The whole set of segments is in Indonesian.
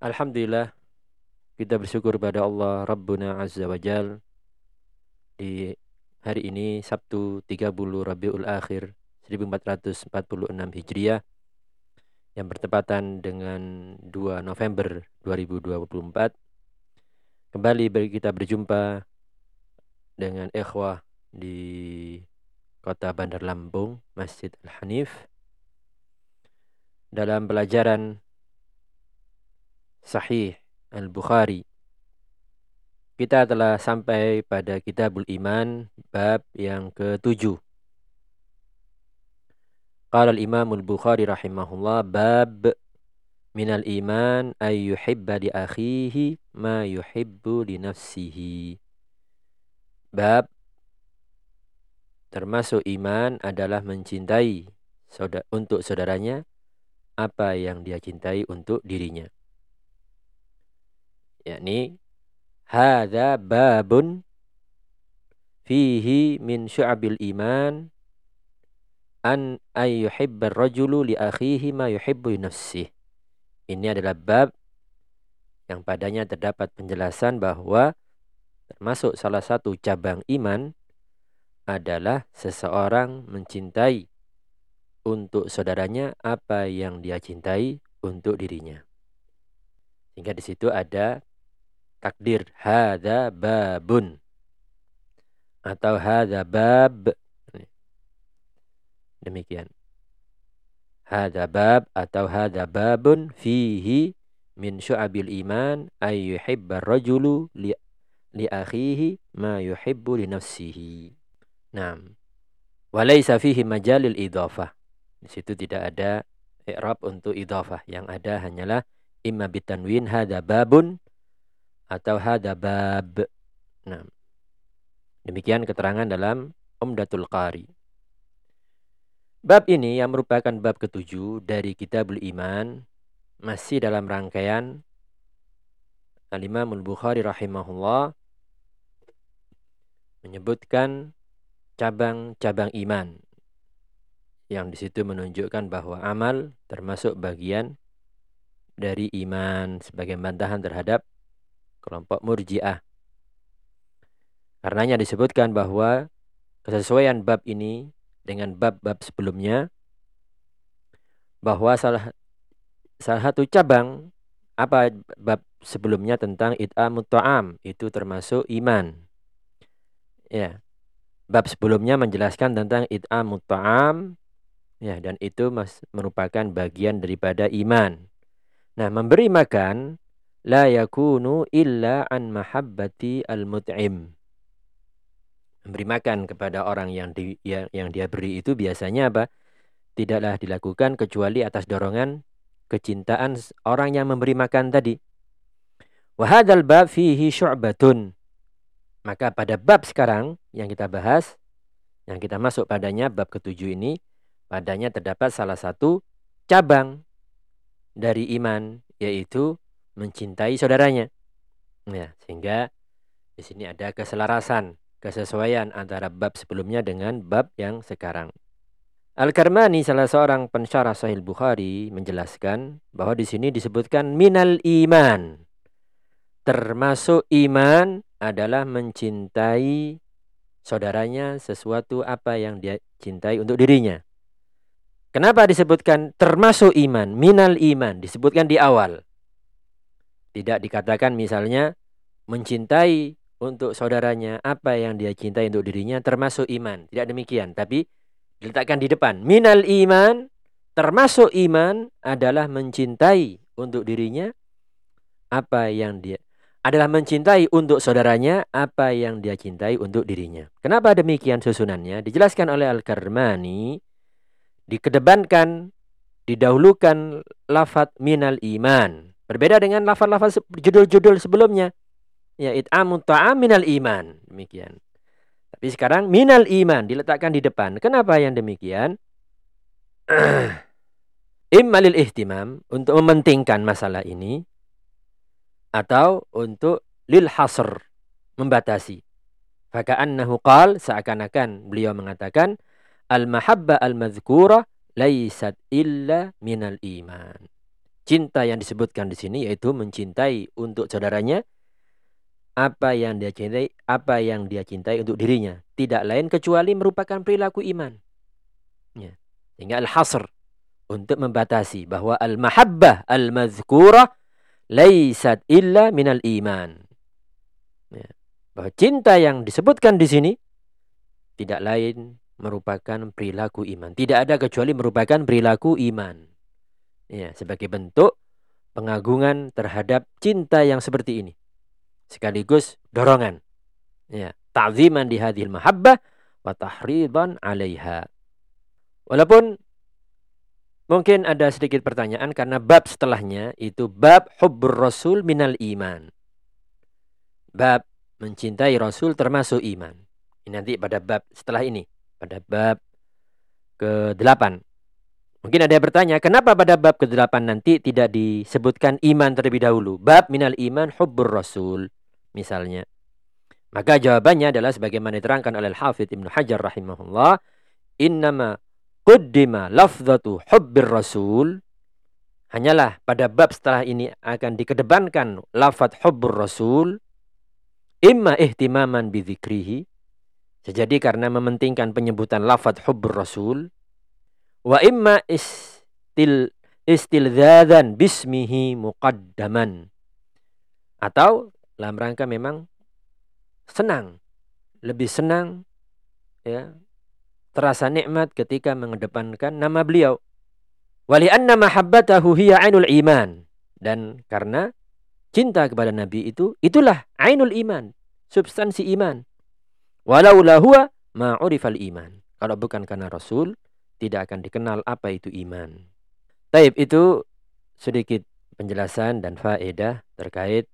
Alhamdulillah kita bersyukur pada Allah Rabbuna Azza wa Jal. Di hari ini Sabtu 30 Rabiul Akhir 1446 Hijriah yang bertepatan dengan 2 November 2024 kembali kita berjumpa dengan ikhwah di kota Bandar Lampung Masjid Al-Hanif dalam pelajaran Sahih Al-Bukhari. Kita telah sampai pada Kitabul Iman bab yang ketujuh. Qala al-Imam al-Bukhari rahimahullah bab minal iman ay yuhibba li akhihi ma yuhibbu li nafsihi. Bab termasuk iman adalah mencintai untuk saudaranya apa yang dia cintai untuk dirinya yakni hadza babun fihi min syu'abil iman an ay yuhibbar rajulu li akhihi ma yuhibbu nafsih. Ini adalah bab yang padanya terdapat penjelasan bahwa termasuk salah satu cabang iman adalah seseorang mencintai untuk saudaranya apa yang dia cintai untuk dirinya. Sehingga di situ ada takdir hadza babun atau hadza bab demikian hadza bab atau hadza babun fihi min syu'abil iman ay yuhibbar rajulu li, li akhihi ma yuhibbu li nafsihi Naam. Walaysa fihi majalil idhafah. Di situ tidak ada i'rab untuk idhafah. Yang ada hanyalah imma bitanwin hadza babun atau hada bab. Nah, demikian keterangan dalam Umdatul Qari. Bab ini yang merupakan bab ketujuh dari Kitabul Iman masih dalam rangkaian Al-Imamul Bukhari rahimahullah menyebutkan cabang-cabang iman yang di situ menunjukkan bahwa amal termasuk bagian dari iman sebagai bantahan terhadap kelompok murjiah. Karenanya disebutkan bahwa kesesuaian bab ini dengan bab-bab sebelumnya bahwa salah salah satu cabang apa bab sebelumnya tentang it'amut ta'am itu termasuk iman. Ya. Bab sebelumnya menjelaskan tentang it'amut ta'am ya dan itu merupakan bagian daripada iman. Nah, memberi makan la yakunu illa an mahabbati al-mut'im. Memberi makan kepada orang yang di, yang, yang dia beri itu biasanya apa? Tidaklah dilakukan kecuali atas dorongan kecintaan orang yang memberi makan tadi. Wahadal bab fihi syu'batun. Maka pada bab sekarang yang kita bahas, yang kita masuk padanya bab ketujuh ini, padanya terdapat salah satu cabang dari iman, yaitu mencintai saudaranya. Ya, sehingga di sini ada keselarasan, kesesuaian antara bab sebelumnya dengan bab yang sekarang. Al-Karmani salah seorang pensyarah Sahih Bukhari menjelaskan bahwa di sini disebutkan minal iman. Termasuk iman adalah mencintai saudaranya sesuatu apa yang dia cintai untuk dirinya. Kenapa disebutkan termasuk iman, minal iman, disebutkan di awal. Tidak dikatakan misalnya mencintai untuk saudaranya apa yang dia cintai untuk dirinya termasuk iman. Tidak demikian, tapi diletakkan di depan. Minal iman termasuk iman adalah mencintai untuk dirinya apa yang dia adalah mencintai untuk saudaranya apa yang dia cintai untuk dirinya. Kenapa demikian susunannya? Dijelaskan oleh Al-Karmani dikedepankan didahulukan lafat minal iman Berbeda dengan lafal-lafal judul-judul sebelumnya. Ya, it'amu ta'am minal iman. Demikian. Tapi sekarang minal iman diletakkan di depan. Kenapa yang demikian? Immalil ihtimam untuk mementingkan masalah ini atau untuk lil hasr membatasi. Faka'annahu qal seakan-akan beliau mengatakan al mahabba al madhkura laisat illa minal iman. Cinta yang disebutkan di sini yaitu mencintai untuk saudaranya apa yang dia cintai, apa yang dia cintai untuk dirinya, tidak lain kecuali merupakan perilaku iman. Ya. Sehingga al-hasr untuk membatasi bahwa al-mahabbah al-mazkurah laisat illa minal iman. Ya. Bahwa cinta yang disebutkan di sini tidak lain merupakan perilaku iman. Tidak ada kecuali merupakan perilaku iman. Ya, sebagai bentuk pengagungan terhadap cinta yang seperti ini. Sekaligus dorongan. Ya, ta'ziman di hadhil mahabbah wa tahriban 'alaiha. Walaupun mungkin ada sedikit pertanyaan karena bab setelahnya itu bab hubbur rasul minal iman. Bab mencintai rasul termasuk iman. Ini nanti pada bab setelah ini, pada bab ke-8. Mungkin ada yang bertanya, kenapa pada bab ke-8 nanti tidak disebutkan iman terlebih dahulu? Bab minal iman hubbur rasul, misalnya. Maka jawabannya adalah sebagaimana diterangkan oleh Al-Hafidh Ibnu Hajar rahimahullah, innama quddima lafzatu hubbir rasul hanyalah pada bab setelah ini akan dikedepankan lafaz hubbur rasul imma ihtimaman bidzikrihi sejadi karena mementingkan penyebutan lafaz hubbur rasul wa imma istil istilzadan bismihi muqaddaman. Atau dalam rangka memang senang lebih senang ya terasa nikmat ketika mengedepankan nama beliau. Wali anna mahabbatahu hiya ainul iman. Dan karena cinta kepada nabi itu itulah ainul iman substansi iman. Walau huwa ma'urifal iman. Kalau bukan karena rasul tidak akan dikenal apa itu iman. Taib itu sedikit penjelasan dan faedah terkait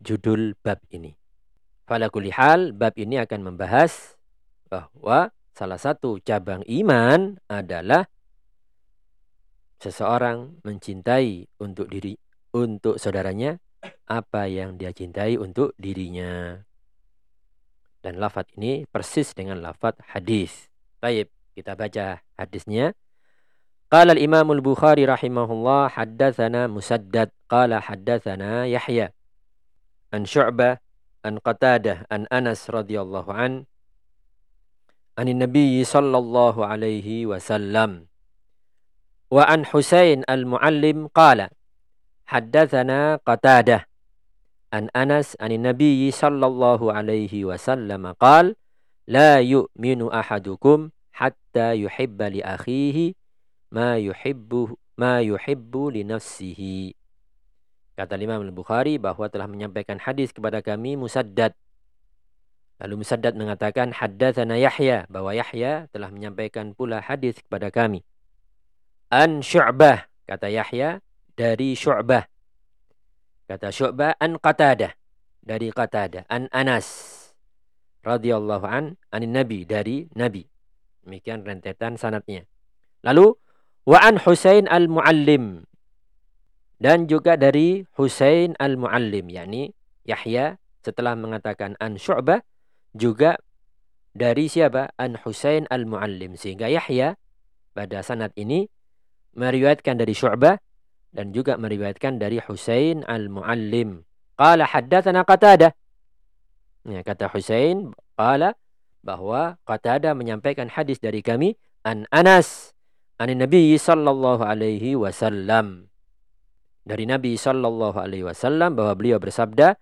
judul bab ini. Pada hal, bab ini akan membahas bahwa salah satu cabang iman adalah seseorang mencintai untuk diri untuk saudaranya apa yang dia cintai untuk dirinya. Dan lafat ini persis dengan lafat hadis. Taib. Kita baca hadisnya. Qala al-Imam al-Bukhari rahimahullah haddatsana Musaddad qala haddatsana Yahya an Syu'bah an Qatadah an Anas radhiyallahu an an Nabi sallallahu alaihi wasallam wa an Husain al-Muallim qala haddatsana Qatadah an Anas an Nabi sallallahu alaihi wasallam qala la yu'minu ahadukum hatta yuhibba li akhihi ma yuhibbu ma yuhibbu li nafsihi. Kata Imam Al-Bukhari bahwa telah menyampaikan hadis kepada kami Musaddad. Lalu Musaddad mengatakan haddatsana Yahya bahwa Yahya telah menyampaikan pula hadis kepada kami. An Syu'bah kata Yahya dari Syu'bah. Kata Syu'bah an Qatadah dari Qatadah an Anas radhiyallahu an anin Nabi dari Nabi. Demikian rentetan sanatnya. Lalu wa an Husain al-Muallim dan juga dari Husain al-Muallim yakni Yahya setelah mengatakan an Syu'bah juga dari siapa? An Husain al-Muallim sehingga Yahya pada sanad ini meriwayatkan dari Syu'bah dan juga meriwayatkan dari Husain al-Muallim. Qala haddatsana Qatadah. Ya, kata Husain qala bahwa Qatada menyampaikan hadis dari kami an Anas an Nabi sallallahu alaihi wasallam dari Nabi sallallahu alaihi wasallam bahwa beliau bersabda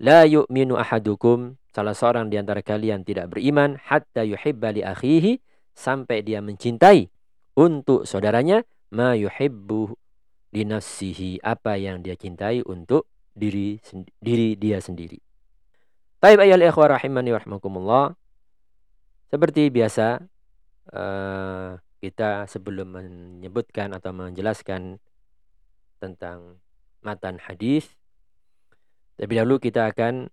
la yu'minu ahadukum salah seorang di antara kalian tidak beriman hatta yuhibba li akhihi sampai dia mencintai untuk saudaranya ma yuhibbu li nafsihi apa yang dia cintai untuk diri diri dia sendiri. Taib ayat ikhwah rahimani warahmatullah. Seperti biasa, uh, kita sebelum menyebutkan atau menjelaskan tentang matan hadis. Tapi dahulu kita akan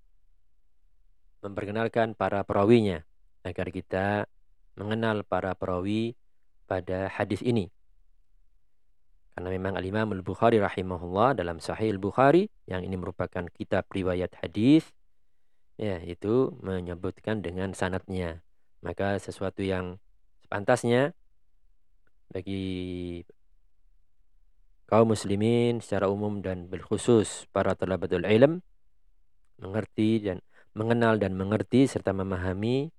memperkenalkan para perawinya agar kita mengenal para perawi pada hadis ini. Karena memang Al-Imam Al-Bukhari rahimahullah dalam Sahih Al-Bukhari yang ini merupakan kitab riwayat hadis ya itu menyebutkan dengan sanatnya. Maka sesuatu yang sepantasnya bagi kaum muslimin secara umum dan berkhusus para talabatul ilm mengerti dan mengenal dan mengerti serta memahami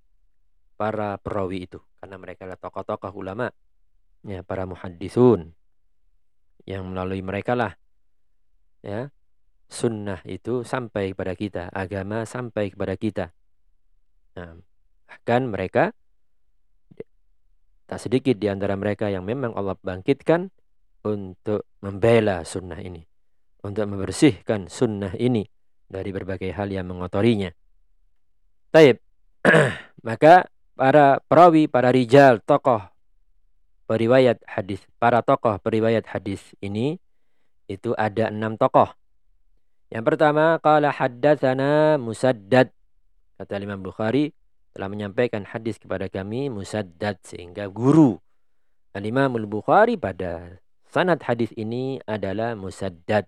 para perawi itu karena mereka adalah tokoh-tokoh ulama ya para muhaddisun yang melalui mereka lah ya sunnah itu sampai kepada kita, agama sampai kepada kita. Nah, bahkan mereka tak sedikit di antara mereka yang memang Allah bangkitkan untuk membela sunnah ini, untuk membersihkan sunnah ini dari berbagai hal yang mengotorinya. Taib. Maka para perawi, para rijal, tokoh periwayat hadis, para tokoh periwayat hadis ini itu ada enam tokoh. Yang pertama, qala haddatsana Musaddad. Kata Imam Bukhari telah menyampaikan hadis kepada kami Musaddad sehingga guru Al-Imam Al-Bukhari pada sanad hadis ini adalah Musaddad.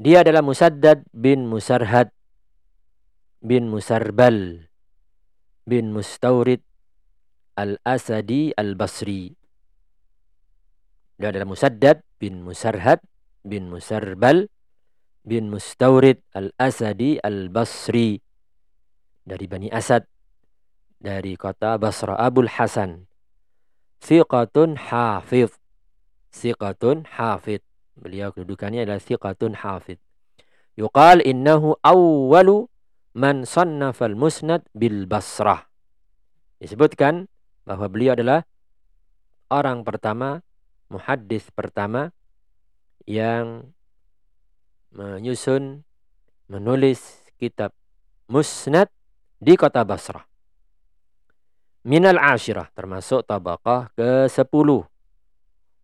Dia adalah Musaddad bin Musarhad bin Musarbal bin Mustaurid Al-Asadi Al-Basri. Dia adalah Musaddad bin Musarhad bin Musarbal bin Mustaurid Al-Asadi Al-Basri. Dari Bani Asad. Dari kota Basra. Abul Hasan. Thiqatun hafidh. Thiqatun hafidh. Beliau kedudukannya adalah thiqatun hafidh. Yuqal innahu awwalu man sannafal musnad bil Basrah. Disebutkan bahwa beliau adalah orang pertama, muhaddis pertama yang menyusun, menulis kitab musnad di kota Basrah. Minal Ashirah, termasuk tabaqah ke-10.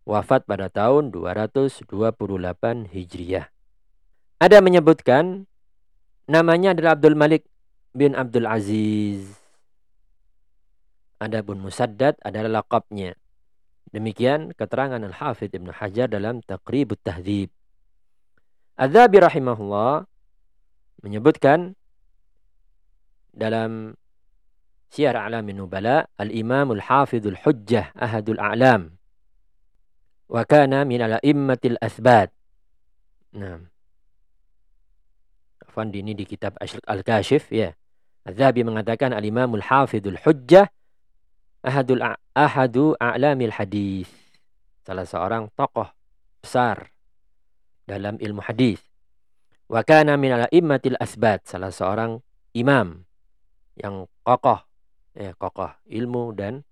Wafat pada tahun 228 Hijriah. Ada menyebutkan namanya adalah Abdul Malik bin Abdul Aziz Adapun Musaddad adalah lakabnya. Demikian keterangan Al-Hafidh Ibn Hajar dalam Taqribut Tahdzib. Adzabi rahimahullah menyebutkan dalam Syiar A'lamin Nubala Al-Imam Al-Hafidh Al-Hujjah Ahadul A'lam wa kana min al-a'immatil athbat. Nah. Afan ini di kitab Al-Kashif ya. Adzabi mengatakan Al-Imam Al-Hafidh Al-Hujjah ahadul ahadu a'lamil hadis. Salah seorang tokoh besar dalam ilmu hadis. Wa kana min al-immatil asbat, salah seorang imam yang kokoh, ya kokoh ilmu dan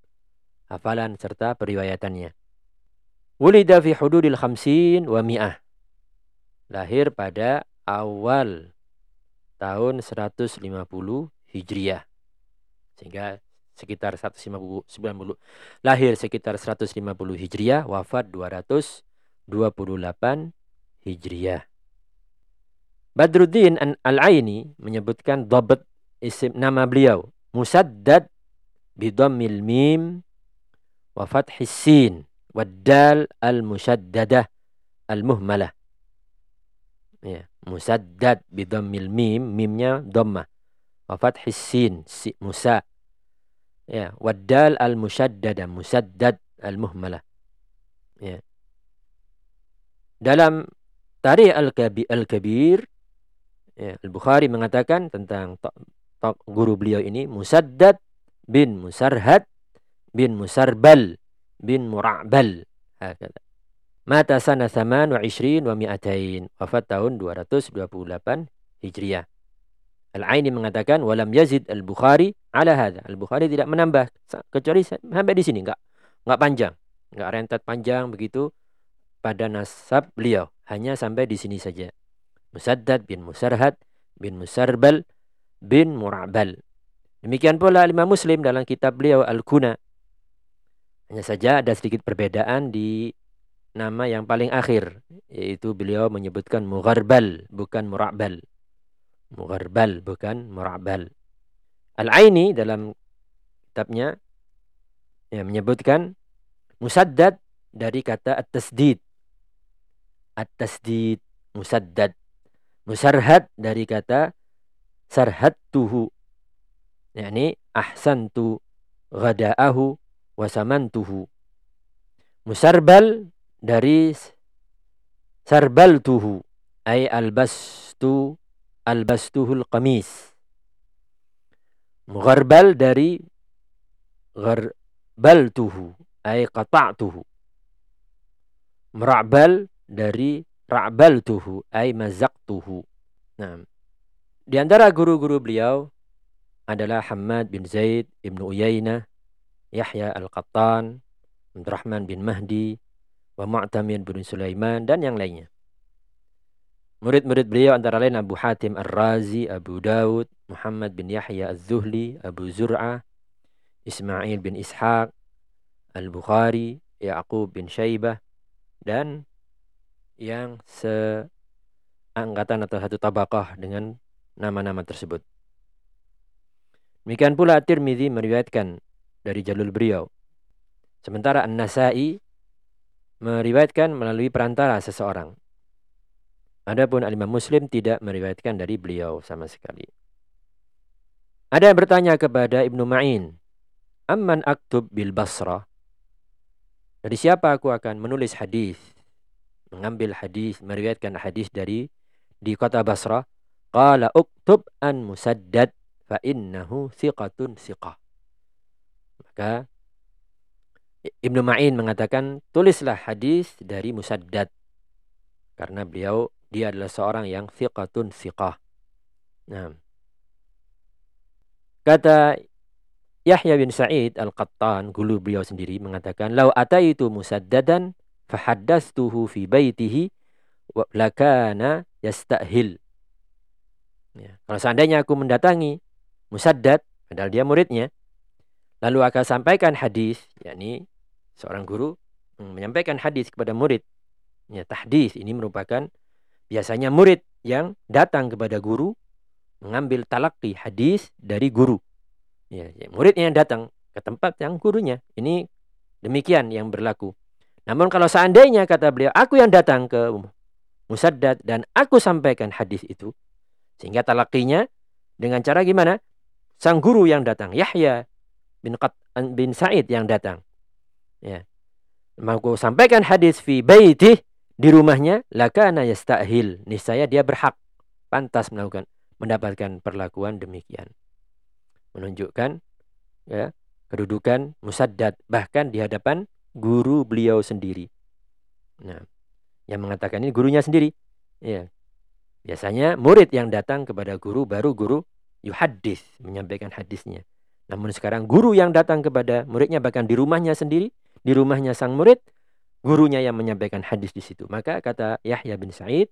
hafalan serta periwayatannya. Wulida fi hududil khamsin wa mi'ah. Lahir pada awal tahun 150 Hijriah. Sehingga sekitar 150 90 lahir sekitar 150 Hijriah wafat 228 Hijriah Badruddin Al-Aini menyebutkan dhabt isim nama beliau Musaddad bidammil mim wa fathis sin waddal al-musyaddadah al-muhmalah. Ya musaddad bidammil mim mimnya dhammah. Wa fathis sin si, musa. Ya waddal al musyaddada musaddad al muhmalah ya. Dalam tarikh al kabir al kabir ya, al bukhari mengatakan tentang guru beliau ini musaddad bin musarhad bin musarbal bin mura'bal. Hakata mata sana saman wa ishrin wa mi'atain. Wafat tahun 228 hijriah. Al-Aini mengatakan walam yazid al-Bukhari ala hadha. Al-Bukhari tidak menambah kecuali sampai di sini. Enggak enggak panjang, enggak rentet panjang begitu pada nasab beliau, hanya sampai di sini saja. Musaddad bin Musarhad bin Musarbal bin Murabal. Demikian pula lima Muslim dalam kitab beliau Al-Kuna. Hanya saja ada sedikit perbedaan di nama yang paling akhir yaitu beliau menyebutkan mugharbal bukan murabal. Mugharbal bukan murabal. Al-Aini dalam kitabnya ya, menyebutkan musaddad dari kata at-tasdid. At-tasdid musaddad. Musarhad dari kata sarhattuhu. yakni ahsantu ghada'ahu wasamantuhu. Musarbal dari sarbal tuhu ay albastu albastuhul qamis. Mugharbal dari tuhu ay qata'tuhu. Merabal dari tuhu ay mazaqtuhu. Nah, di antara guru-guru beliau adalah Hamad bin Zaid ibnu Uyainah, Yahya al-Qattan, Abdurrahman bin Mahdi, wa Mu'tamir bin Sulaiman, dan yang lainnya. Murid-murid beliau antara lain Abu Hatim Ar-Razi, Abu Dawud, Muhammad bin Yahya Az-Zuhli, Abu Zur'ah, Ismail bin Ishaq, Al-Bukhari, Ya'qub bin Syaibah, dan yang seangkatan atau satu tabakah dengan nama-nama tersebut. Demikian pula Tirmidzi meriwayatkan dari jalur beliau Sementara An-Nasai meriwayatkan melalui perantara seseorang. Adapun Al-Imam Muslim tidak meriwayatkan dari beliau sama sekali. Ada yang bertanya kepada Ibnu Ma'in, "Amman aktub bil Basra?" Dari siapa aku akan menulis hadis, mengambil hadis, meriwayatkan hadis dari di kota Basra? Qala uktub an Musaddad fa innahu thiqatun thiqah. Maka Ibnu Ma'in mengatakan tulislah hadis dari Musaddad karena beliau dia adalah seorang yang thiqatun thiqah. Nah. Kata Yahya bin Sa'id Al-Qattan, gulu beliau sendiri mengatakan, "Lau ataitu Musaddadan fahaddastuhu fi baitihi wa lakana yastahil." Ya. Kalau seandainya aku mendatangi Musaddad, padahal dia muridnya, lalu akan sampaikan hadis, yakni seorang guru hmm, menyampaikan hadis kepada murid. Ya, tahdis ini merupakan biasanya murid yang datang kepada guru mengambil talaki hadis dari guru. Ya, ya, muridnya yang datang ke tempat yang gurunya. Ini demikian yang berlaku. Namun kalau seandainya kata beliau, aku yang datang ke Musaddad dan aku sampaikan hadis itu, sehingga talakinya dengan cara gimana? Sang guru yang datang, Yahya bin, Qat, bin Sa'id yang datang. Ya. Mau sampaikan hadis fi baiti di rumahnya lakana yastahil. Niscaya dia berhak pantas melakukan mendapatkan perlakuan demikian. Menunjukkan ya, kedudukan musaddad bahkan di hadapan guru beliau sendiri. Nah, yang mengatakan ini gurunya sendiri. Ya. Biasanya murid yang datang kepada guru baru guru yuhadis menyampaikan hadisnya. Namun sekarang guru yang datang kepada muridnya bahkan di rumahnya sendiri di rumahnya sang murid, gurunya yang menyampaikan hadis di situ. Maka kata Yahya bin Sa'id,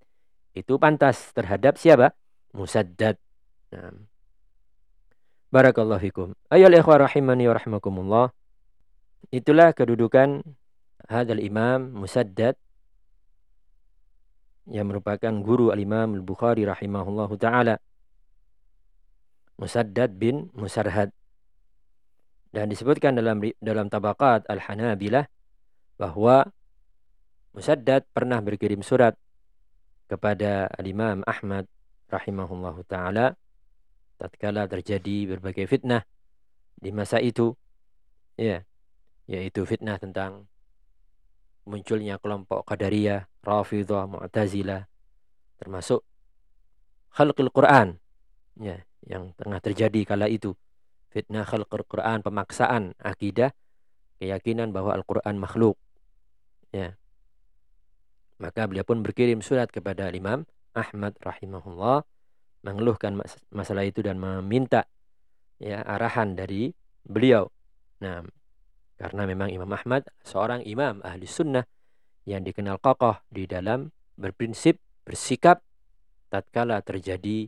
itu pantas terhadap siapa? Musaddad. Nah. Barakallahu fikum. Ayol ikhwah rahimani wa rahimakumullah. Itulah kedudukan hadal imam Musaddad yang merupakan guru al-imam al-Bukhari rahimahullahu ta'ala. Musaddad bin Musarhad. Dan disebutkan dalam dalam tabakat Al-Hanabilah bahwa Musaddad pernah berkirim surat kepada Al-Imam Ahmad rahimahullahu taala tatkala terjadi berbagai fitnah di masa itu ya yaitu fitnah tentang munculnya kelompok Qadariyah, Rafidhah, Mu'tazilah termasuk khalqul Quran ya yang tengah terjadi kala itu fitnah khalqul Quran, pemaksaan akidah, keyakinan bahwa Al-Quran makhluk. Ya. Maka beliau pun berkirim surat kepada Imam Ahmad rahimahullah mengeluhkan masalah itu dan meminta ya arahan dari beliau. Nah, karena memang Imam Ahmad seorang imam ahli sunnah yang dikenal kokoh di dalam berprinsip bersikap tatkala terjadi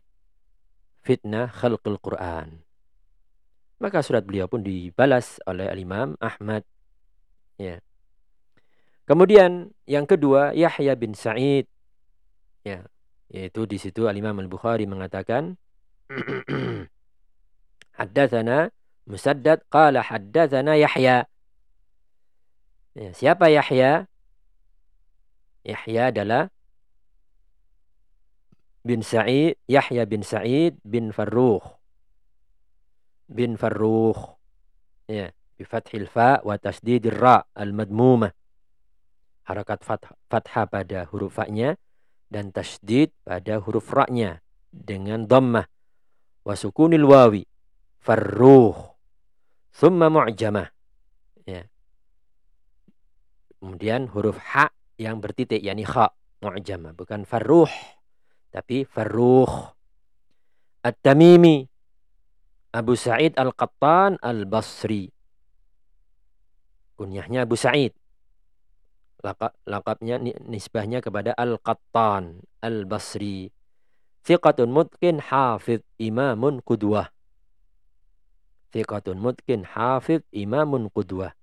fitnah khalqul Quran. Maka surat beliau pun dibalas oleh Al-Imam Ahmad. Ya. Kemudian yang kedua Yahya bin Sa'id. Ya, yaitu di situ Al-Imam Al-Bukhari mengatakan Haddatsana Musaddad qala haddatsana Yahya. Ya, siapa Yahya? Yahya adalah bin Sa'id, Yahya bin Sa'id bin Farrukh. Bin Farrukh. Ya, bi fathil fa wa tasdidir ra al-madmumah harakat fathah, pada huruf fa-nya dan tasdid pada huruf ra-nya dengan dhammah wa sukunil wawi farruh thumma mu'jamah ya kemudian huruf ha yang bertitik yakni kha mu'jamah bukan farruh tapi farruh at-tamimi Abu Sa'id Al-Qattan Al-Basri kunyahnya Abu Sa'id Lakab, lakabnya nisbahnya kepada Al-Qattan Al-Basri. Thiqatun mutkin hafid imamun qudwah. Thiqatun mutkin hafid imamun qudwah.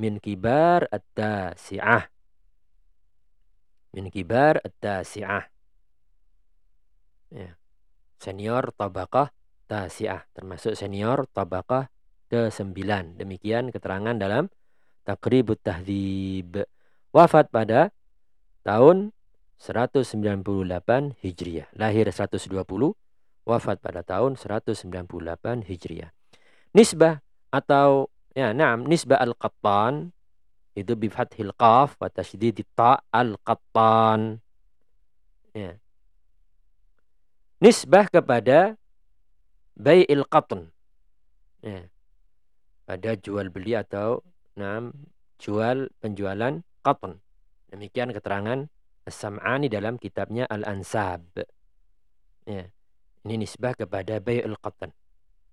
Min kibar at-tasi'ah. Min kibar at-tasi'ah. Ya. Senior tabaqah tasi'ah. Termasuk senior tabaqah ke-9. Demikian keterangan dalam Takribut Tahdzib wafat pada tahun 198 Hijriah. Lahir 120, wafat pada tahun 198 Hijriah. Nisbah atau ya na'am nisbah al-qattan itu bi fathil qaf wa tasydid ta al-qattan. Ya. Nisbah kepada bai'il qatn. Ya. Pada jual beli atau na'am jual penjualan qatn. Demikian keterangan As-Sam'ani dalam kitabnya Al-Ansab. Ya. Ini nisbah kepada Bay'ul Qatn.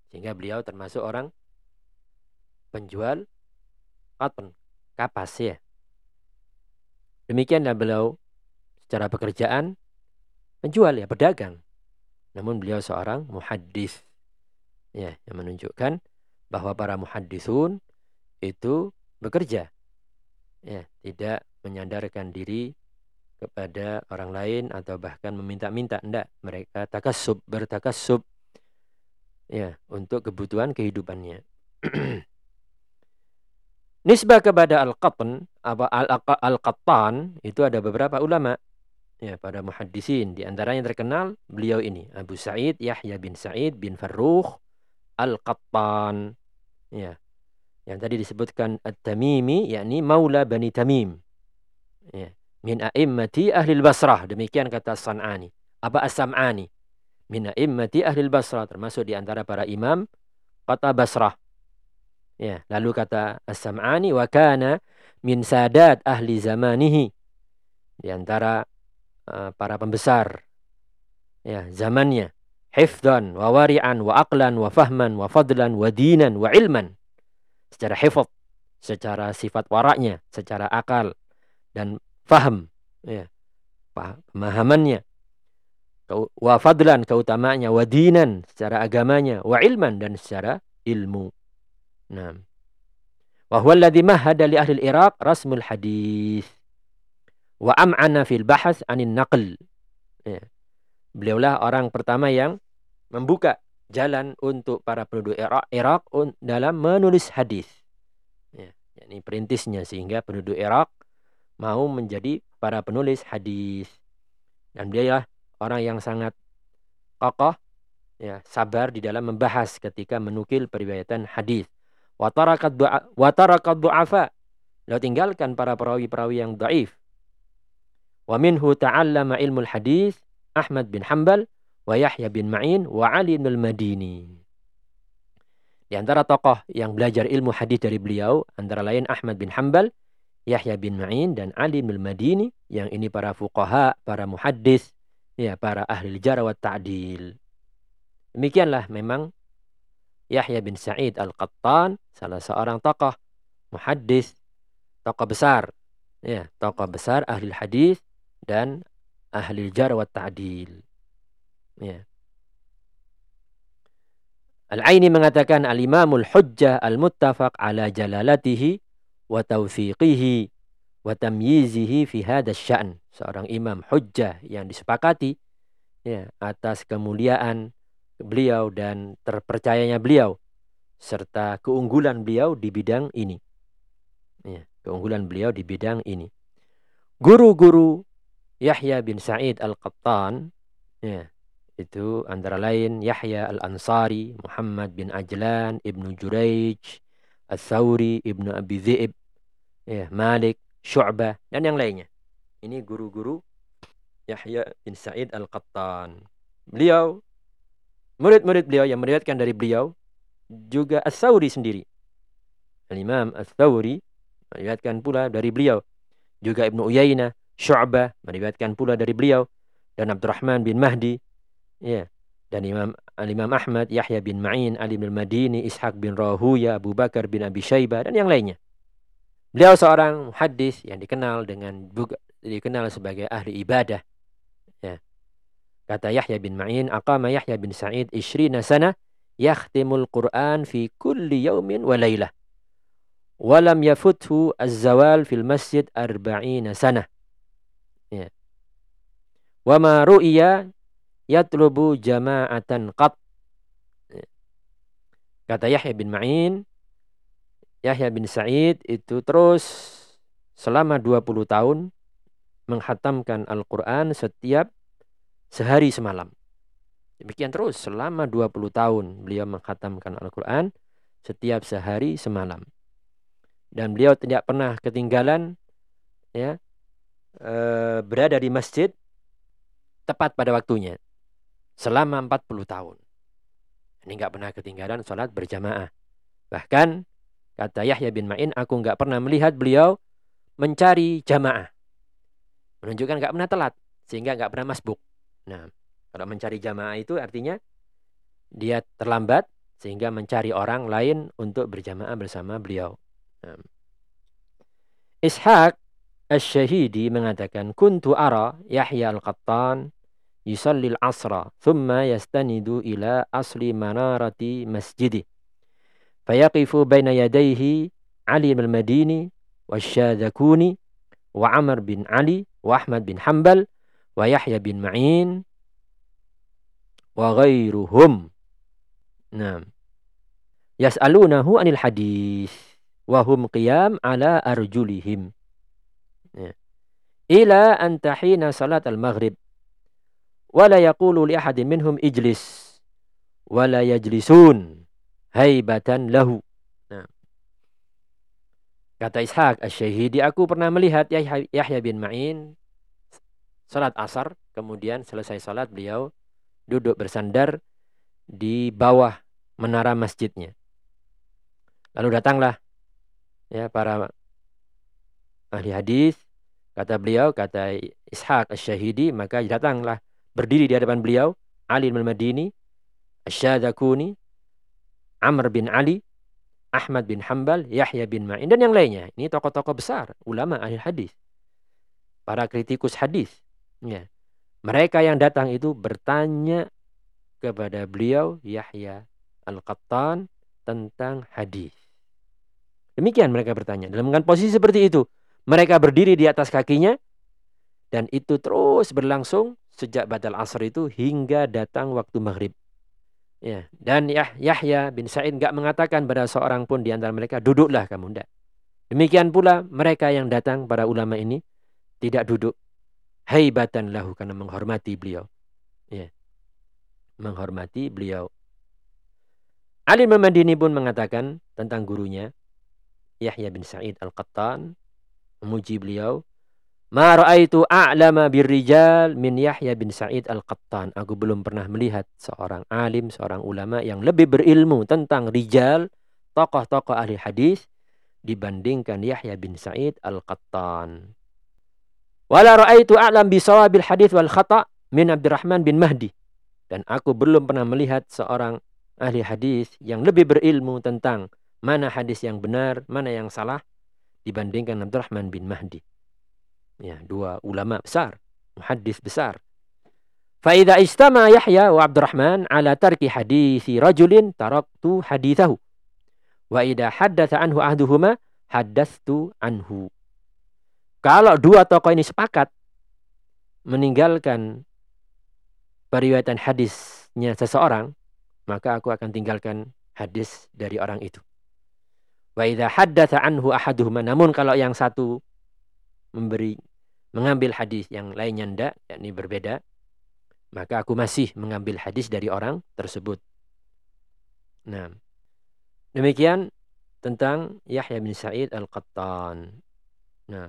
Sehingga beliau termasuk orang penjual qatn, kapas ya. Demikianlah beliau secara pekerjaan penjual ya, pedagang. Namun beliau seorang muhaddis. Ya, yang menunjukkan bahwa para muhaddisun itu bekerja ya tidak menyandarkan diri kepada orang lain atau bahkan meminta-minta enggak mereka takasub bertakasub ya untuk kebutuhan kehidupannya nisbah kepada al-qatn apa al-qattan itu ada beberapa ulama ya pada muhaddisin di antaranya terkenal beliau ini Abu Sa'id Yahya bin Sa'id bin Farrukh al-Qattan ya yang tadi disebutkan At-Tamimi yakni Maula Bani Tamim. Ya. Min a'immati ahli Basrah. Demikian kata San'ani. Apa As-Sam'ani? Min a'immati ahli Basrah. Termasuk di antara para imam kata Basrah. Ya. Lalu kata As-Sam'ani. Wa kana min sadat ahli zamanihi. Di antara uh, para pembesar ya, zamannya. Hifdan, wa wari'an, wa aqlan, wa fahman, wa fadlan, wa dinan, wa ilman secara hifat, secara sifat waraknya, secara akal dan faham, ya, pemahamannya, wa fadlan keutamaannya, wa dinan secara agamanya, wa ilman dan secara ilmu. Nah. Wa huwa alladhi mahada li ahli al-Iraq rasmul hadis. Wa am'ana fil bahas anin naql. Ya. Beliaulah orang pertama yang membuka jalan untuk para penduduk Irak, Irak dalam menulis hadis. Ya, ini perintisnya sehingga penduduk Irak mau menjadi para penulis hadis. Dan dia orang yang sangat kokoh, ya, sabar di dalam membahas ketika menukil periwayatan hadis. Watarakat du'afa. Lalu tinggalkan para perawi-perawi yang daif. Wa minhu ta'allama ilmu hadis Ahmad bin Hanbal wa Yahya bin Ma'in wa Ali bin Madini. Di antara tokoh yang belajar ilmu hadis dari beliau antara lain Ahmad bin Hanbal, Yahya bin Ma'in dan Ali bin Madini yang ini para fuqaha, para muhaddis, ya para ahli jarah wa ta'dil. Demikianlah memang Yahya bin Sa'id Al-Qattan salah seorang tokoh muhaddis, tokoh besar, ya, tokoh besar ahli hadis dan ahli jarah wa ta'dil. Ya. Al-Aini mengatakan al-Imamul Hujjah al-Muttafaq ala jalalatihi wa tawfiqihi wa tamyizihi fi hadzal sya'n. Seorang imam hujjah yang disepakati ya atas kemuliaan beliau dan terpercayanya beliau serta keunggulan beliau di bidang ini. Ya, keunggulan beliau di bidang ini. Guru-guru Yahya bin Sa'id Al-Qattan ya, itu antara lain Yahya Al-Ansari, Muhammad bin Ajlan, Ibnu Jurayj, As-Sauri, Ibnu Abi Dhi'ib, ya, Malik, Syu'bah dan yang lainnya. Ini guru-guru Yahya bin Sa'id Al-Qattan. Beliau murid-murid beliau yang meriwayatkan dari beliau juga As-Sauri sendiri. Al-Imam As-Sauri meriwayatkan pula dari beliau. Juga Ibnu Uyainah, Syu'bah meriwayatkan pula dari beliau dan Abdurrahman bin Mahdi ya dan Imam Al-Imam Ahmad, Yahya bin Ma'in, Ali bin Madini, Ishaq bin Rahuya, Abu Bakar bin Abi Syaibah dan yang lainnya. Beliau seorang hadis yang dikenal dengan dikenal sebagai ahli ibadah. Ya. Kata Yahya bin Ma'in, aqama Yahya bin Sa'id 20 sana yakhtimul Qur'an fi kulli yaumin wa laylah. Walam yafuthu az-zawal fil masjid arba'ina sana. Ya. Wa ma ru'iya yatlubu jama'atan qat. Ya. Kata Yahya bin Ma'in, Yahya bin Sa'id itu terus selama 20 tahun menghatamkan Al-Quran setiap sehari semalam. Demikian terus selama 20 tahun beliau menghatamkan Al-Quran setiap sehari semalam. Dan beliau tidak pernah ketinggalan ya e, berada di masjid tepat pada waktunya selama 40 tahun. Ini nggak pernah ketinggalan sholat berjamaah. Bahkan kata Yahya bin Ma'in, aku nggak pernah melihat beliau mencari jamaah. Menunjukkan nggak pernah telat, sehingga nggak pernah masbuk. Nah, kalau mencari jamaah itu artinya dia terlambat sehingga mencari orang lain untuk berjamaah bersama beliau. Nah. Ishaq Asy-Syahidi mengatakan kuntu ara Yahya Al-Qattan yusalli al-asra thumma yastanidu ila asli manarati masjidi fayaqifu baina yadayhi Ali al-Madini wasyadakuni wa Amr bin Ali wa Ahmad bin Hanbal wa Yahya bin Ma'in wa ghairuhum. Naam. Yas'alunahu anil hadis wa hum qiyam ala arjulihim. Ya. Ila antahina salat al-maghrib. Wala yaqulu li ahadin minhum ijlis. Wala yajlisun. Haibatan lahu. Nah. Kata Ishaq Asy-Syahidi, aku pernah melihat Yahya bin Ma'in salat asar, kemudian selesai salat beliau duduk bersandar di bawah menara masjidnya. Lalu datanglah ya para ahli hadis. Kata beliau kata Ishaq Asy-Syahidi maka datanglah berdiri di hadapan beliau Ali bin Madini Asy-Syadakuni Amr bin Ali Ahmad bin Hambal Yahya bin Ma'in dan yang lainnya. Ini tokoh-tokoh besar ulama ahli hadis. Para kritikus hadis ya mereka yang datang itu bertanya kepada beliau Yahya Al-Qattan tentang hadis. Demikian mereka bertanya. Dalam posisi seperti itu, mereka berdiri di atas kakinya dan itu terus berlangsung sejak badal asr itu hingga datang waktu maghrib. Ya, dan Yah, Yahya bin Sa'id enggak mengatakan pada seorang pun di antara mereka duduklah kamu ndak. Demikian pula mereka yang datang para ulama ini tidak duduk haibatan lahu karena menghormati beliau. Ya. Menghormati beliau. Ali Madini pun mengatakan tentang gurunya Yahya bin Sa'id Al-Qattan memuji beliau Ma ra'aitu a'lama birrijal min Yahya bin Sa'id Al-Qattan. Aku belum pernah melihat seorang alim, seorang ulama yang lebih berilmu tentang rijal, tokoh-tokoh ahli hadis dibandingkan Yahya bin Sa'id Al-Qattan. Wala ra'aitu a'lam bisawabil hadis wal khata' min Abdurrahman bin Mahdi. Dan aku belum pernah melihat seorang ahli hadis yang lebih berilmu tentang mana hadis yang benar, mana yang salah dibandingkan Abdurrahman bin Mahdi. Ya, dua ulama besar, muhaddis besar. Faida istama Yahya wa Abdurrahman ala tarki hadisi rajulin taraktu hadithahu. Wa idha haddatha anhu ahduhuma haddastu anhu. Kalau dua tokoh ini sepakat meninggalkan periwayatan hadisnya seseorang, maka aku akan tinggalkan hadis dari orang itu. Wa idza haddatsa anhu ahaduhuma namun kalau yang satu memberi mengambil hadis yang lainnya ndak yakni berbeda maka aku masih mengambil hadis dari orang tersebut. Nah, demikian tentang Yahya bin Sa'id Al-Qattan. Nah,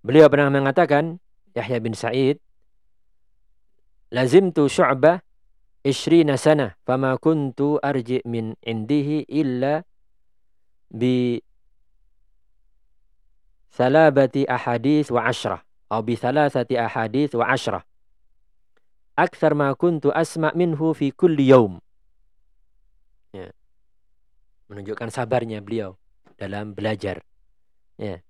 beliau pernah mengatakan Yahya bin Sa'id lazimtu syu'bah ishrina sana fama kuntu arji min indihi illa bi salabati ahadith wa ashrah atau bi salasati ahadith wa ashrah. Akthar ma kuntu asma minhu fi kulli yaum ya. menunjukkan sabarnya beliau dalam belajar. Ya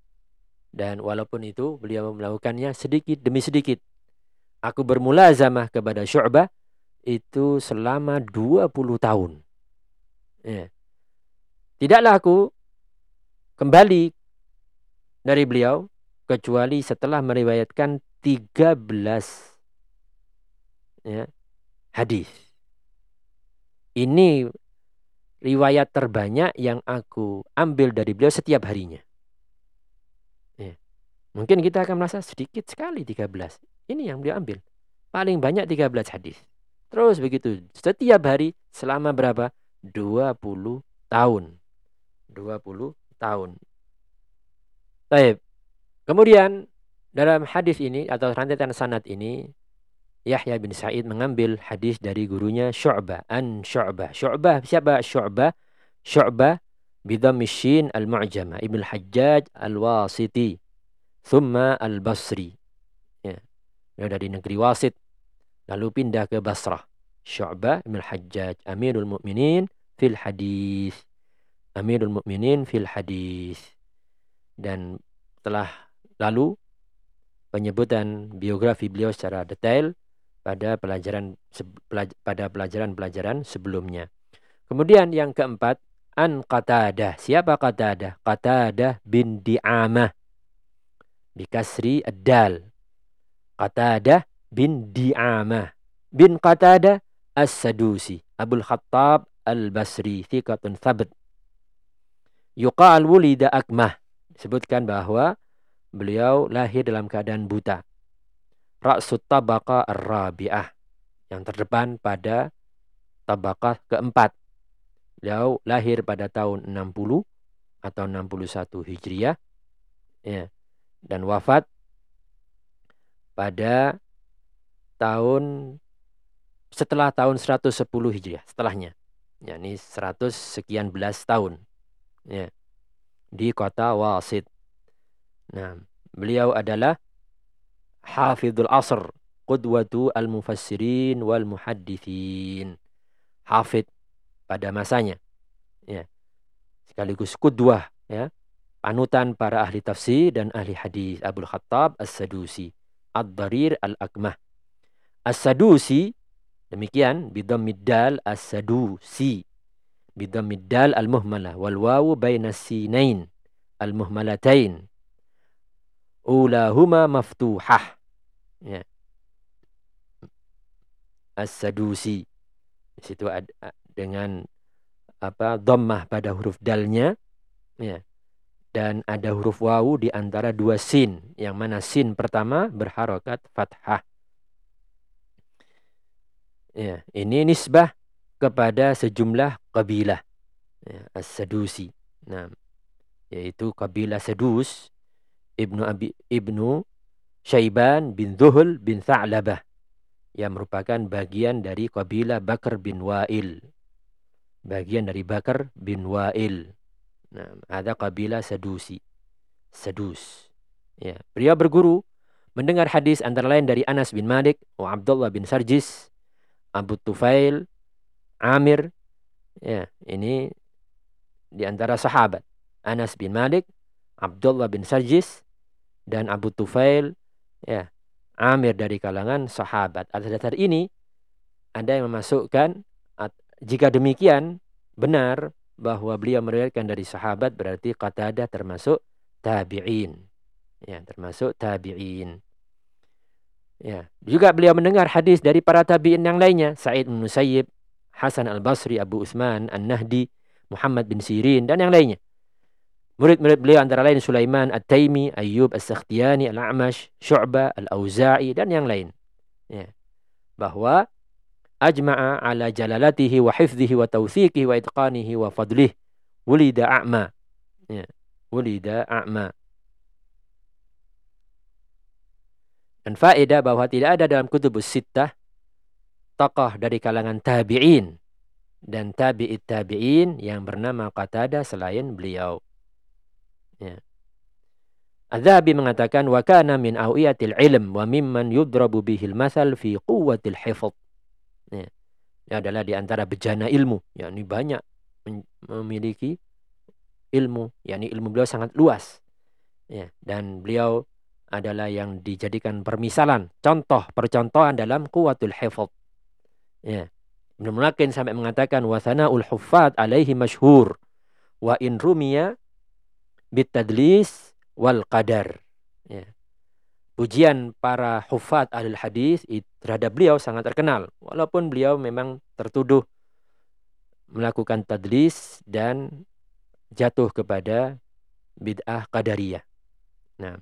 dan walaupun itu beliau melakukannya sedikit demi sedikit aku bermula zamah kepada Syu'bah itu selama 20 tahun ya tidaklah aku kembali dari beliau kecuali setelah meriwayatkan 13 ya, hadis. Ini riwayat terbanyak yang aku ambil dari beliau setiap harinya. Mungkin kita akan merasa sedikit sekali 13. Ini yang beliau ambil. Paling banyak 13 hadis. Terus begitu. Setiap hari selama berapa? 20 tahun. 20 tahun. Baik. Kemudian dalam hadis ini atau rantetan sanad ini Yahya bin Sa'id mengambil hadis dari gurunya Syu'bah an Syu'bah. Syu'bah siapa Syu'bah? Syu'bah bidhammi shin al-mu'jamah Ibnu Hajjaj al-Wasiti thumma al-Basri. Ya. Dia dari negeri Wasit lalu pindah ke Basrah. Syu'bah Ibnu Hajjaj Amirul Mukminin fil hadis. Amirul Mukminin fil hadis. Dan telah lalu penyebutan biografi beliau secara detail pada pelajaran pada pelajaran-pelajaran sebelumnya. Kemudian yang keempat, an Qatadah. Siapa Qatadah? Qatadah bin Di'amah. Bikasri ad-dal. Qatadah bin Di'amah. Bin Qatadah As-Sadusi. Abul Khattab Al-Basri. Thikatun thabat. Yuqa'al wulida akmah. Disebutkan bahwa beliau lahir dalam keadaan buta. Ra'sut tabaka ar-rabi'ah. Yang terdepan pada tabakah keempat. Beliau lahir pada tahun 60 atau 61 Hijriah. Ya. Dan wafat pada tahun setelah tahun 110 Hijriah, setelahnya. Ya, ini 100 sekian belas tahun. Ya. Di kota Wasit. Nah, beliau adalah hafidul asr, qudwatu al-mufassirin wal muhaddithin. Hafid pada masanya. Ya. Sekaligus kudwah ya. Panutan para ahli tafsir dan ahli hadis Abdul Khattab As-Sadusi, Ad-Darir Al-Akmah. As-Sadusi demikian bidhammid As-Sadusi. Bidhammid al-muhmalah wal wawu bainas sinain al-muhmalatain. Ulahuma maftuhah ya. As-Sadusi. Di situ ada dengan apa dhammah pada huruf dalnya ya. Dan ada huruf wawu di antara dua sin yang mana sin pertama berharokat fathah. Ya, ini nisbah kepada sejumlah kabilah ya, As-Sadusi. Nah, yaitu kabilah Sadus Ibnu Abi Ibnu Syaiban bin Zuhul bin Tha'labah yang merupakan bagian dari kabilah Bakar bin Wa'il. Bagian dari Bakar bin Wa'il. Nah, ada kabilah Sadusi. Sadus. Ya, beliau berguru mendengar hadis antara lain dari Anas bin Malik, wa Abdullah bin Sarjis, Abu Tufail, Amir. Ya, ini di antara sahabat. Anas bin Malik, Abdullah bin Sarjis, dan Abu Tufail ya Amir dari kalangan sahabat. Atas dasar ini ada yang memasukkan jika demikian benar bahwa beliau meriwayatkan dari sahabat berarti Qatadah termasuk tabi'in. Ya, termasuk tabi'in. Ya, juga beliau mendengar hadis dari para tabi'in yang lainnya, Sa'id bin Musayyib, Hasan Al-Basri, Abu Utsman, An-Nahdi, Muhammad bin Sirin dan yang lainnya. Murid-murid beliau antara lain Sulaiman At-Taimi, Ayyub As-Sakhtiyani, Al-A'mash, Syu'bah, Al-Auza'i dan yang lain. Ya. Bahwa ajma'a ala jalalatihi wa hifdhihi wa tawthiqihi wa itqanihi wa fadlihi wulida a'ma. Ya. Wulida a'ma. Dan faedah bahwa tidak ada dalam kutubus sittah tokoh dari kalangan tabi'in dan tabi'it tabi'in yang bernama Qatada selain beliau. Ya. Adzabi mengatakan wa kana min awiyatil ilm wa mimman yudrabu bihil masal fi quwwatil hifdh. Ya. Ini adalah di antara bejana ilmu, yakni banyak memiliki ilmu, yakni ilmu beliau sangat luas. Ya, dan beliau adalah yang dijadikan permisalan, contoh percontohan dalam kuwatul hifdh. Ya. Ibnu Mulakin sampai mengatakan wasana ul huffat alaihi masyhur wa in rumiya bitadlis wal qadar. Ya. Pujian para hufat ahli hadis terhadap beliau sangat terkenal. Walaupun beliau memang tertuduh melakukan tadlis dan jatuh kepada bid'ah qadariyah. Nah.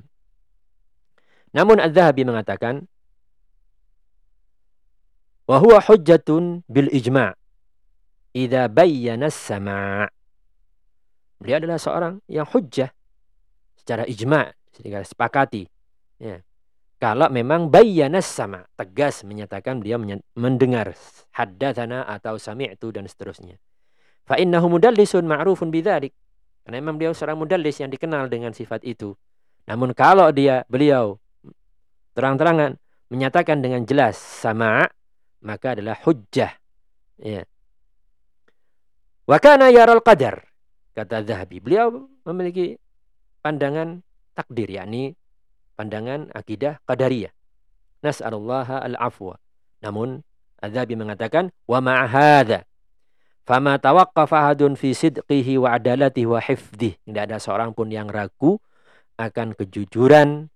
Namun Az-Zahabi mengatakan wa huwa hujjatun bil ijma' idza bayyana as-sama' Beliau adalah seorang yang hujjah secara ijma, sehingga sepakati. Ya. Kalau memang bayanas sama, tegas menyatakan beliau mendengar haddatsana atau sami'tu dan seterusnya. Fa innahu mudallisun ma'rufun bidzalik. Karena memang beliau seorang mudallis yang dikenal dengan sifat itu. Namun kalau dia beliau terang-terangan menyatakan dengan jelas sama, maka adalah hujjah. Ya. Wa kana yaral qadar kata Zahabi. Beliau memiliki pandangan takdir, yakni pandangan akidah qadariyah. Nas'alullaha al-afwa. Namun Zahabi mengatakan wa ma'ahadha fama tawaqqafa ahadun fi sidqihi wa adalatihi wa hifdih. Tidak ada seorang pun yang ragu akan kejujuran,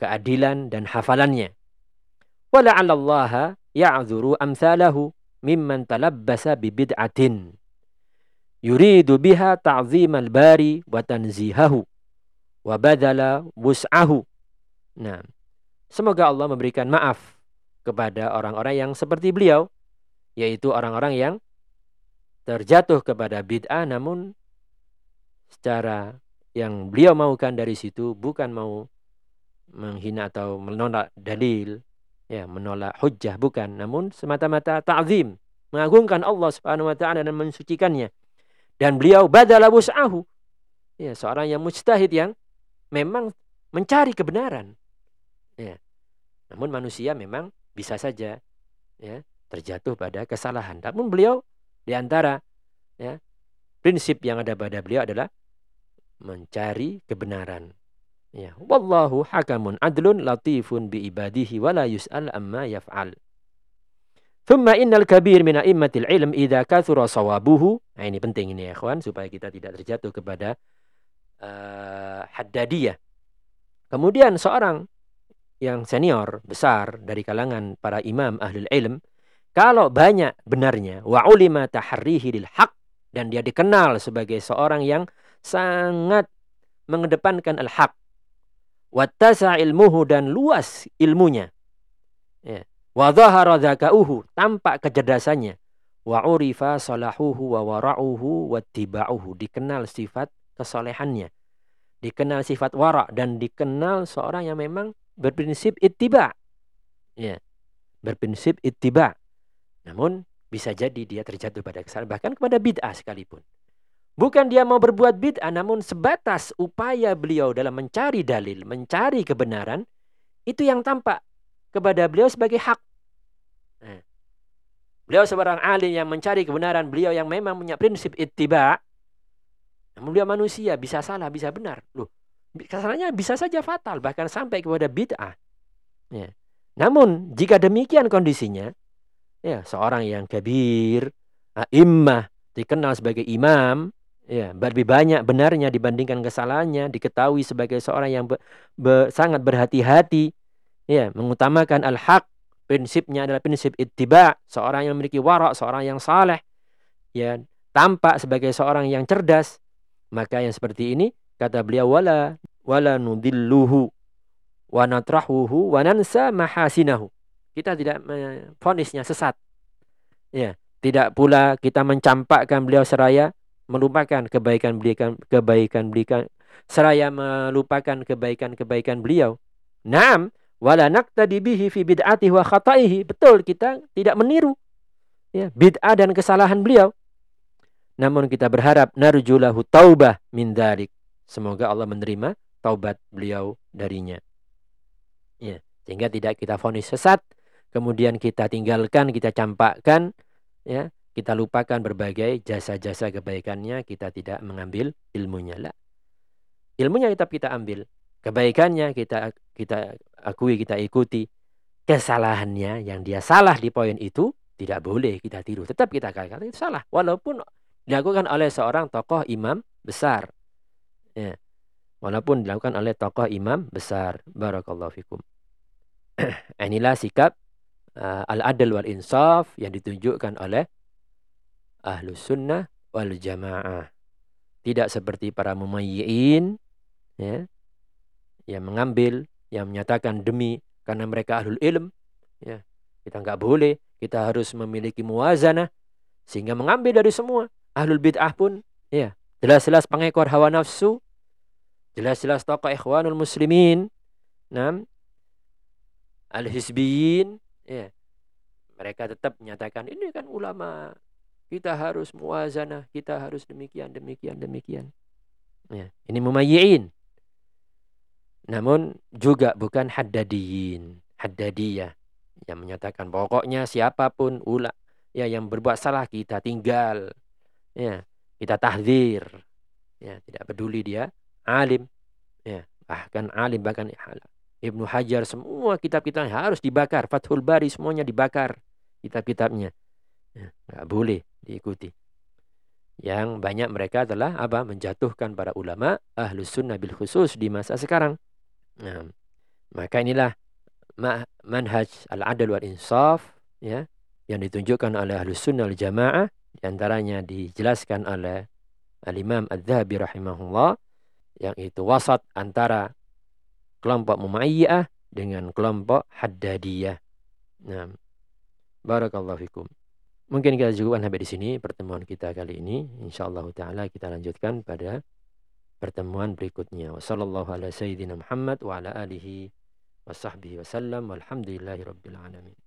keadilan dan hafalannya. Wala'allallaha ya'zuru amsalahu mimman talabbasa bibid'atin yuridu biha ta'zimal bari wa tanzihahu wa badala wus'ahu. Nah, semoga Allah memberikan maaf kepada orang-orang yang seperti beliau, yaitu orang-orang yang terjatuh kepada bid'ah namun secara yang beliau maukan dari situ bukan mau menghina atau menolak dalil, ya, menolak hujjah bukan, namun semata-mata ta'zim, mengagungkan Allah Subhanahu wa taala dan mensucikannya. Dan beliau badala wus'ahu. Ya, seorang yang mujtahid yang memang mencari kebenaran. Ya. Namun manusia memang bisa saja ya, terjatuh pada kesalahan. Namun beliau di antara ya, prinsip yang ada pada beliau adalah mencari kebenaran. Ya, wallahu hakamun adlun latifun bi ibadihi wala yus'al amma yaf'al. Thumma innal kabir min a'immatil ilm idza kathura sawabuhu. Nah, ini penting ini ya, kawan, supaya kita tidak terjatuh kepada uh, haddadiyah. Kemudian seorang yang senior besar dari kalangan para imam ahli ilm, kalau banyak benarnya wa ulima taharrihi lil haq dan dia dikenal sebagai seorang yang sangat mengedepankan al-haq. Wattasa ilmuhu dan luas ilmunya. Ya. Wa dhahara zakauhu, tampak kecerdasannya. Wa urifa salahuhu wa wara'uhu wa tiba'uhu, dikenal sifat kesolehannya. Dikenal sifat wara' dan dikenal seorang yang memang berprinsip ittiba. Ya. Berprinsip ittiba. Namun bisa jadi dia terjatuh pada kesalahan bahkan kepada bid'ah sekalipun. Bukan dia mau berbuat bid'ah namun sebatas upaya beliau dalam mencari dalil, mencari kebenaran itu yang tampak kepada beliau sebagai hak. Eh. Beliau seorang alim yang mencari kebenaran, beliau yang memang punya prinsip ittiba. Namun beliau manusia, bisa salah, bisa benar. Loh, kesalahannya bisa saja fatal, bahkan sampai kepada bid'ah. Ya. Namun, jika demikian kondisinya, ya seorang yang kabir, immah, dikenal sebagai imam, ya lebih banyak benarnya dibandingkan kesalahannya diketahui sebagai seorang yang be, be, sangat berhati-hati ya mengutamakan al-haq prinsipnya adalah prinsip ittiba seorang yang memiliki warak seorang yang saleh ya tampak sebagai seorang yang cerdas maka yang seperti ini kata beliau wala wala nudilluhu wa natrahuhu wa nansa mahasinahu kita tidak fonisnya sesat ya tidak pula kita mencampakkan beliau seraya melupakan kebaikan beliau kebaikan beliau seraya melupakan kebaikan-kebaikan beliau. Naam, wala naqtadi bihi fi bid'atihi wa khata'ihi. Betul, kita tidak meniru ya, bid'ah dan kesalahan beliau. Namun kita berharap narjulahu taubah min dalik. Semoga Allah menerima taubat beliau darinya. Ya, sehingga tidak kita fonis sesat, kemudian kita tinggalkan, kita campakkan ya kita lupakan berbagai jasa-jasa kebaikannya, kita tidak mengambil ilmunya lah. Ilmunya tetap kita ambil, kebaikannya kita kita akui, kita ikuti. Kesalahannya yang dia salah di poin itu tidak boleh kita tiru, tetap kita katakan itu salah walaupun dilakukan oleh seorang tokoh imam besar. Ya. Walaupun dilakukan oleh tokoh imam besar. Barakallahu fikum. Inilah sikap uh, al-adl wal insaf yang ditunjukkan oleh ahlu sunnah wal jamaah. Tidak seperti para mumayyi'in ya, yang mengambil, yang menyatakan demi karena mereka ahlul ilm. Ya, kita nggak boleh, kita harus memiliki muwazanah sehingga mengambil dari semua. Ahlul bid'ah pun ya, jelas-jelas pengekor hawa nafsu, jelas-jelas tokoh ikhwanul muslimin, nam, al-hizbiyin, ya, mereka tetap menyatakan ini kan ulama kita harus muazanah, kita harus demikian, demikian, demikian. Ya, ini mumayyi'in. Namun juga bukan haddadiyin, haddadiyah yang menyatakan pokoknya siapa pun ula ya yang berbuat salah kita tinggal. Ya kita tahdir ya tidak peduli dia alim ya bahkan alim bahkan Ibnu Hajar semua kitab-kitabnya harus dibakar Fathul Bari semuanya dibakar kitab-kitabnya ya, nggak boleh diikuti. Yang banyak mereka adalah apa? Menjatuhkan para ulama ahlus sunnah bil khusus di masa sekarang. Nah, maka inilah manhaj al-adl wal insaf ya yang ditunjukkan oleh ahlus sunnah al jamaah di antaranya dijelaskan oleh al-imam al-dhahabi rahimahullah yang itu wasat antara kelompok mumayyah dengan kelompok haddadiyah. Nah, barakallahu fikum. Mungkin kita cukupkan sampai di sini pertemuan kita kali ini. Insyaallah taala kita lanjutkan pada pertemuan berikutnya. Wassallallahu ala sayyidina Muhammad wa ala alihi wa sahbihi wasallam. Walhamdulillahi rabbil alamin.